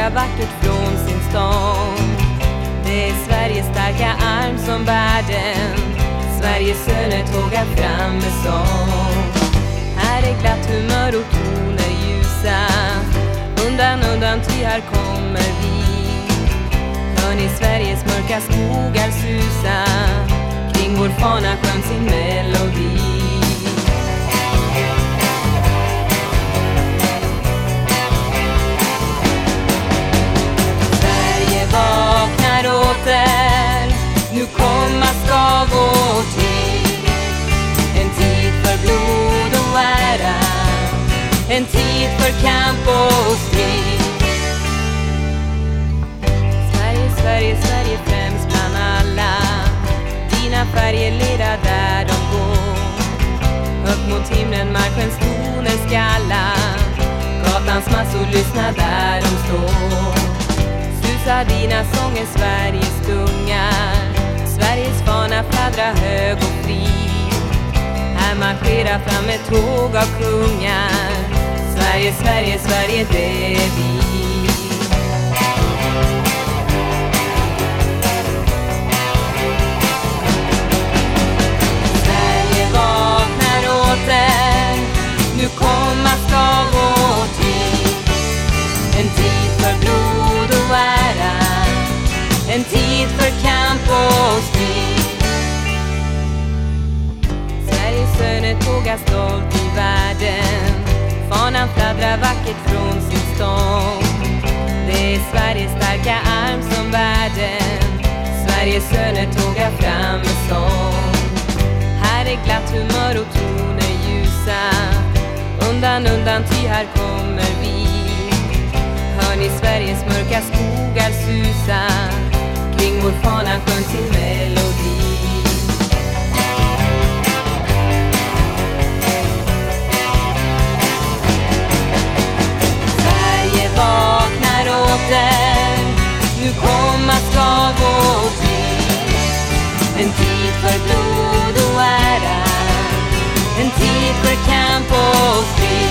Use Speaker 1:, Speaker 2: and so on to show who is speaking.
Speaker 1: vandra vackert från sin stång. Det är Sveriges starka arm som bär den. Sveriges söner tågar fram med sång. Här är glatt humör och toner ljusa. Undan, undan, ty här kommer vi. Hör ni Sveriges mörka skogar susa? Kring vår fana sjöng sin melodi. En tid för kamp och strid. Sverige, Sverige, Sverige främst bland alla. Dina färger leda där de går. Upp mot himlen marschens toner skalla. Gatans massor lyssna där de står. Susar dina sånger Sveriges gungar. Sveriges fana fladdra hög och fri. Här marscherar fram ett tåg av kungar. Sverige, Sverige, Sverige, det är vi. Sverige vaknar åter, nu komma ska vår tid. En tid för blod och ära, en tid för kamp och strid. Sveriges söner tågar stolt fanan fladdrar vackert från sin stång. Det är Sveriges starka arm som världen. Sveriges söner tågar fram med sång. Här är glatt humör och toner ljusa Undan, undan, ty här kommer vi Hör ni Sveriges mörka skogar susa Kring vår fana sjön till mig En tid för blod och ära En tid för kamp och fred